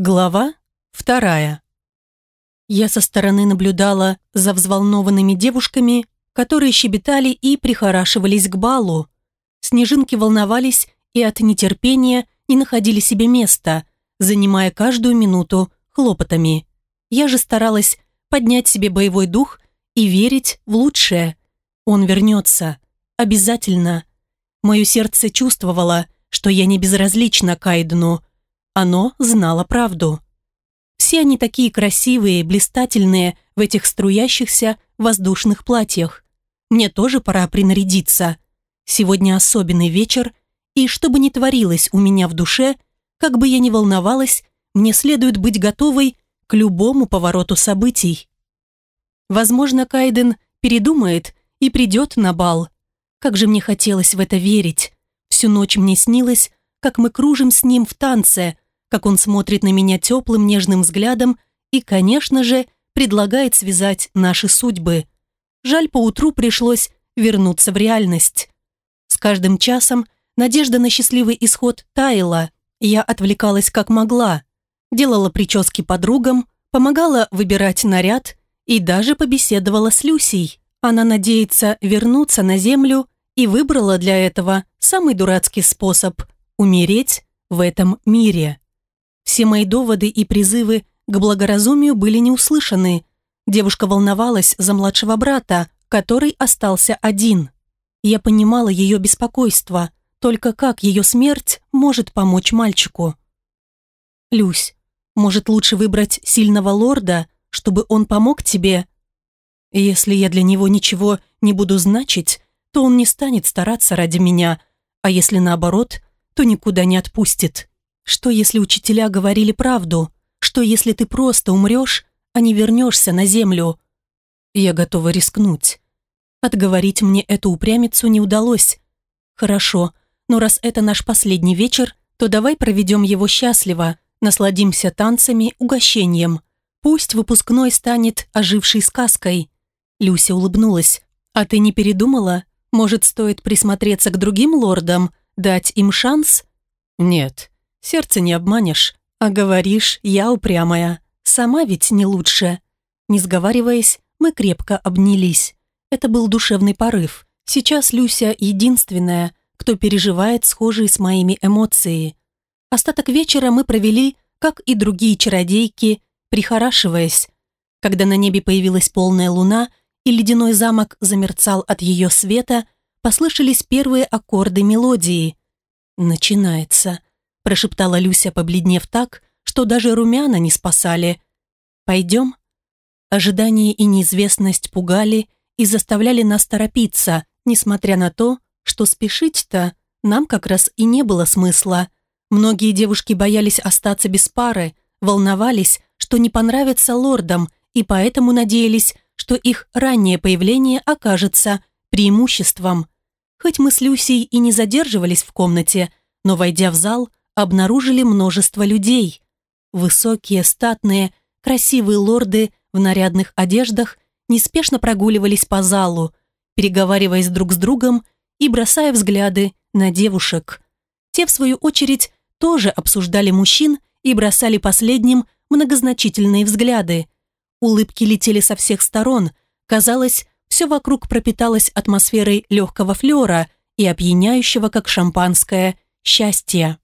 Глава вторая. Я со стороны наблюдала за взволнованными девушками, которые щебетали и прихорашивались к балу. Снежинки волновались и от нетерпения не находили себе места, занимая каждую минуту хлопотами. Я же старалась поднять себе боевой дух и верить в лучшее. Он вернется. Обязательно. Мое сердце чувствовало, что я не безразлична Кайдену, оно знало правду. Все они такие красивые, блистательные в этих струящихся воздушных платьях. Мне тоже пора принарядиться. Сегодня особенный вечер, и что бы ни творилось у меня в душе, как бы я ни волновалась, мне следует быть готовой к любому повороту событий. Возможно, Кайден передумает и придет на бал. Как же мне хотелось в это верить. Всю ночь мне снилось, как мы кружим с ним в танце, как он смотрит на меня теплым нежным взглядом и, конечно же, предлагает связать наши судьбы. Жаль, поутру пришлось вернуться в реальность. С каждым часом надежда на счастливый исход таяла, я отвлекалась как могла, делала прически подругам, помогала выбирать наряд и даже побеседовала с Люсей. Она надеется вернуться на землю и выбрала для этого самый дурацкий способ – умереть в этом мире. Все мои доводы и призывы к благоразумию были не услышаны. Девушка волновалась за младшего брата, который остался один. Я понимала ее беспокойство, только как ее смерть может помочь мальчику. «Люсь, может лучше выбрать сильного лорда, чтобы он помог тебе?» «Если я для него ничего не буду значить, то он не станет стараться ради меня, а если наоборот, то никуда не отпустит». Что, если учителя говорили правду? Что, если ты просто умрешь, а не вернешься на землю? Я готова рискнуть. Отговорить мне эту упрямицу не удалось. Хорошо, но раз это наш последний вечер, то давай проведем его счастливо, насладимся танцами, угощением. Пусть выпускной станет ожившей сказкой. Люся улыбнулась. А ты не передумала? Может, стоит присмотреться к другим лордам, дать им шанс? Нет, Сердце не обманешь, а говоришь, я упрямая. Сама ведь не лучше. Не сговариваясь, мы крепко обнялись. Это был душевный порыв. Сейчас Люся единственная, кто переживает схожие с моими эмоции. Остаток вечера мы провели, как и другие чародейки, прихорашиваясь. Когда на небе появилась полная луна и ледяной замок замерцал от ее света, послышались первые аккорды мелодии. Начинается прошептала Люся, побледнев так, что даже румяна не спасали. «Пойдем?» Ожидание и неизвестность пугали и заставляли нас торопиться, несмотря на то, что спешить-то нам как раз и не было смысла. Многие девушки боялись остаться без пары, волновались, что не понравится лордам, и поэтому надеялись, что их раннее появление окажется преимуществом. Хоть мы с Люсей и не задерживались в комнате, но, войдя в зал, обнаружили множество людей. Высокие, статные, красивые лорды в нарядных одеждах неспешно прогуливались по залу, переговариваясь друг с другом и бросая взгляды на девушек. Те, в свою очередь, тоже обсуждали мужчин и бросали последним многозначительные взгляды. Улыбки летели со всех сторон. Казалось, все вокруг пропиталось атмосферой легкого флера и опьяняющего, как шампанское, счастья.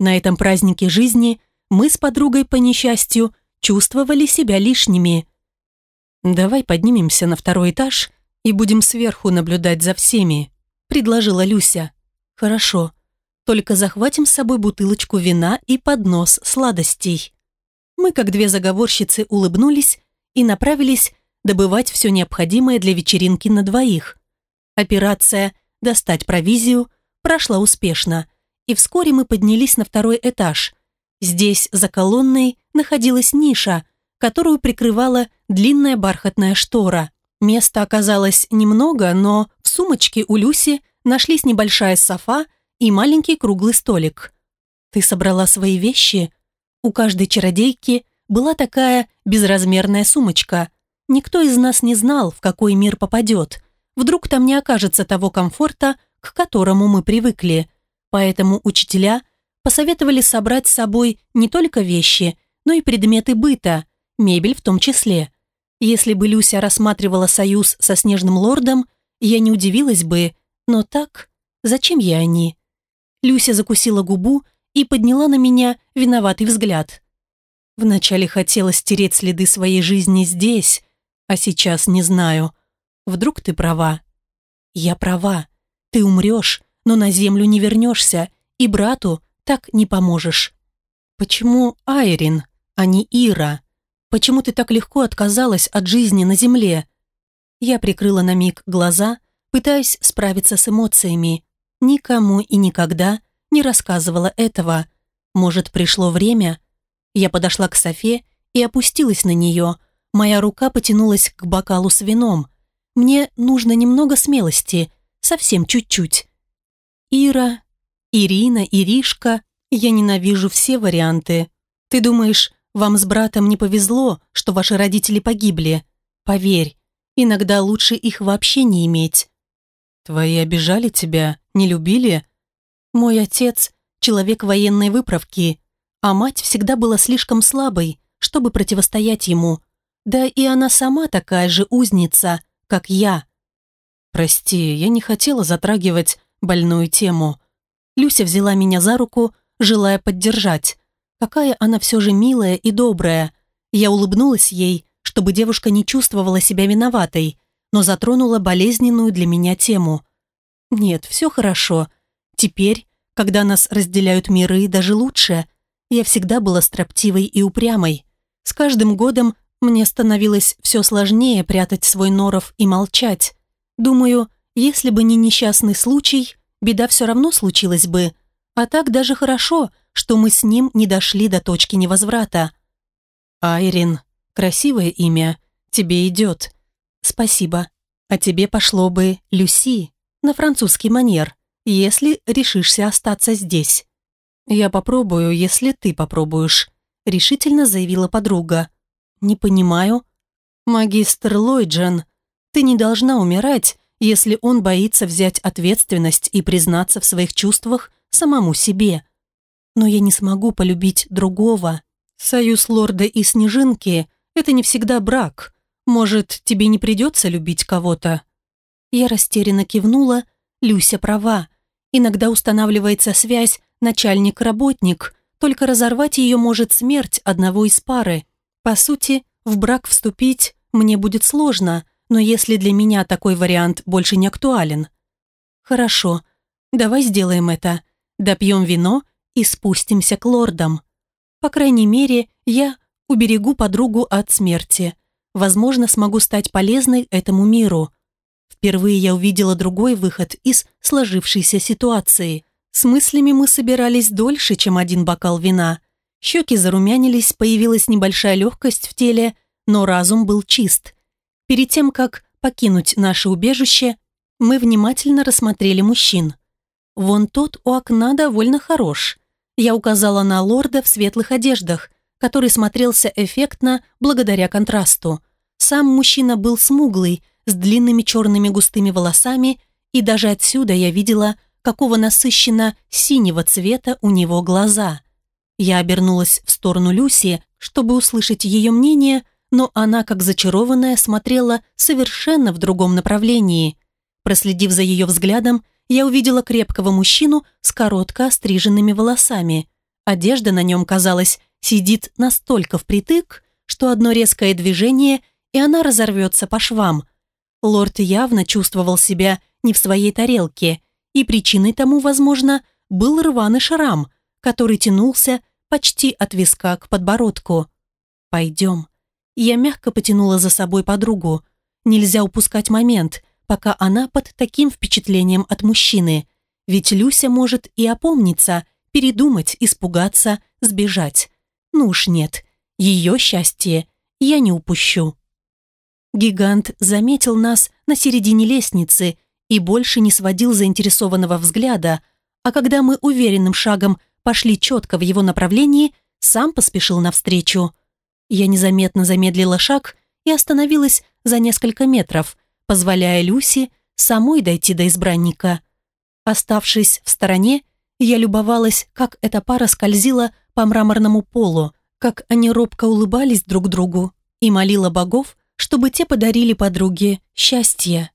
На этом празднике жизни мы с подругой по несчастью чувствовали себя лишними. «Давай поднимемся на второй этаж и будем сверху наблюдать за всеми», предложила Люся. «Хорошо, только захватим с собой бутылочку вина и поднос сладостей». Мы, как две заговорщицы, улыбнулись и направились добывать все необходимое для вечеринки на двоих. Операция «Достать провизию» прошла успешно – и вскоре мы поднялись на второй этаж. Здесь, за колонной, находилась ниша, которую прикрывала длинная бархатная штора. Места оказалось немного, но в сумочке у Люси нашлись небольшая софа и маленький круглый столик. «Ты собрала свои вещи?» У каждой чародейки была такая безразмерная сумочка. Никто из нас не знал, в какой мир попадет. Вдруг там не окажется того комфорта, к которому мы привыкли – Поэтому учителя посоветовали собрать с собой не только вещи, но и предметы быта, мебель в том числе. Если бы Люся рассматривала союз со Снежным Лордом, я не удивилась бы, но так, зачем ей они? Люся закусила губу и подняла на меня виноватый взгляд. Вначале хотела стереть следы своей жизни здесь, а сейчас не знаю. Вдруг ты права? Я права. Ты умрешь, но на землю не вернешься, и брату так не поможешь. Почему Айрин, а не Ира? Почему ты так легко отказалась от жизни на земле? Я прикрыла на миг глаза, пытаясь справиться с эмоциями. Никому и никогда не рассказывала этого. Может, пришло время? Я подошла к Софе и опустилась на нее. Моя рука потянулась к бокалу с вином. Мне нужно немного смелости, совсем чуть-чуть. Ира, Ирина, Иришка, я ненавижу все варианты. Ты думаешь, вам с братом не повезло, что ваши родители погибли? Поверь, иногда лучше их вообще не иметь. Твои обижали тебя, не любили? Мой отец – человек военной выправки, а мать всегда была слишком слабой, чтобы противостоять ему. Да и она сама такая же узница, как я. Прости, я не хотела затрагивать больную тему. Люся взяла меня за руку, желая поддержать. Какая она все же милая и добрая. Я улыбнулась ей, чтобы девушка не чувствовала себя виноватой, но затронула болезненную для меня тему. Нет, все хорошо. Теперь, когда нас разделяют миры, даже лучше. Я всегда была строптивой и упрямой. С каждым годом мне становилось все сложнее прятать свой норов и молчать. Думаю, если бы не несчастный случай, беда все равно случилась бы. А так даже хорошо, что мы с ним не дошли до точки невозврата. Айрин, красивое имя, тебе идет. Спасибо. А тебе пошло бы Люси, на французский манер, если решишься остаться здесь. Я попробую, если ты попробуешь, решительно заявила подруга. Не понимаю. Магистр Ллойджен, ты не должна умирать, если он боится взять ответственность и признаться в своих чувствах самому себе но я не смогу полюбить другого. Союз лорда и снежинки – это не всегда брак. Может, тебе не придется любить кого-то?» Я растерянно кивнула. Люся права. Иногда устанавливается связь начальник-работник, только разорвать ее может смерть одного из пары. По сути, в брак вступить мне будет сложно, но если для меня такой вариант больше не актуален. Хорошо, давай сделаем это. Допьем вино – и спустимся к лордам. По крайней мере, я уберегу подругу от смерти. Возможно, смогу стать полезной этому миру. Впервые я увидела другой выход из сложившейся ситуации. С мыслями мы собирались дольше, чем один бокал вина. Щеки зарумянились, появилась небольшая легкость в теле, но разум был чист. Перед тем, как покинуть наше убежище, мы внимательно рассмотрели мужчин. Вон тот у окна довольно хорош. Я указала на лорда в светлых одеждах, который смотрелся эффектно благодаря контрасту. Сам мужчина был смуглый, с длинными черными густыми волосами, и даже отсюда я видела, какого насыщенно синего цвета у него глаза. Я обернулась в сторону Люси, чтобы услышать ее мнение, но она, как зачарованная, смотрела совершенно в другом направлении. Проследив за ее взглядом, я увидела крепкого мужчину с коротко остриженными волосами. Одежда на нем, казалось, сидит настолько впритык, что одно резкое движение, и она разорвется по швам. Лорд явно чувствовал себя не в своей тарелке, и причиной тому, возможно, был рваный шрам, который тянулся почти от виска к подбородку. «Пойдем». Я мягко потянула за собой подругу. Нельзя упускать момент – пока она под таким впечатлением от мужчины. Ведь Люся может и опомниться, передумать, испугаться, сбежать. Ну уж нет, ее счастье я не упущу. Гигант заметил нас на середине лестницы и больше не сводил заинтересованного взгляда, а когда мы уверенным шагом пошли четко в его направлении, сам поспешил навстречу. Я незаметно замедлила шаг и остановилась за несколько метров, позволяя Люси самой дойти до избранника. Оставшись в стороне, Я любовалась, как эта пара скользила по мраморному полу, как они робко улыбались друг другу и молила богов, чтобы те подарили подруге счастье.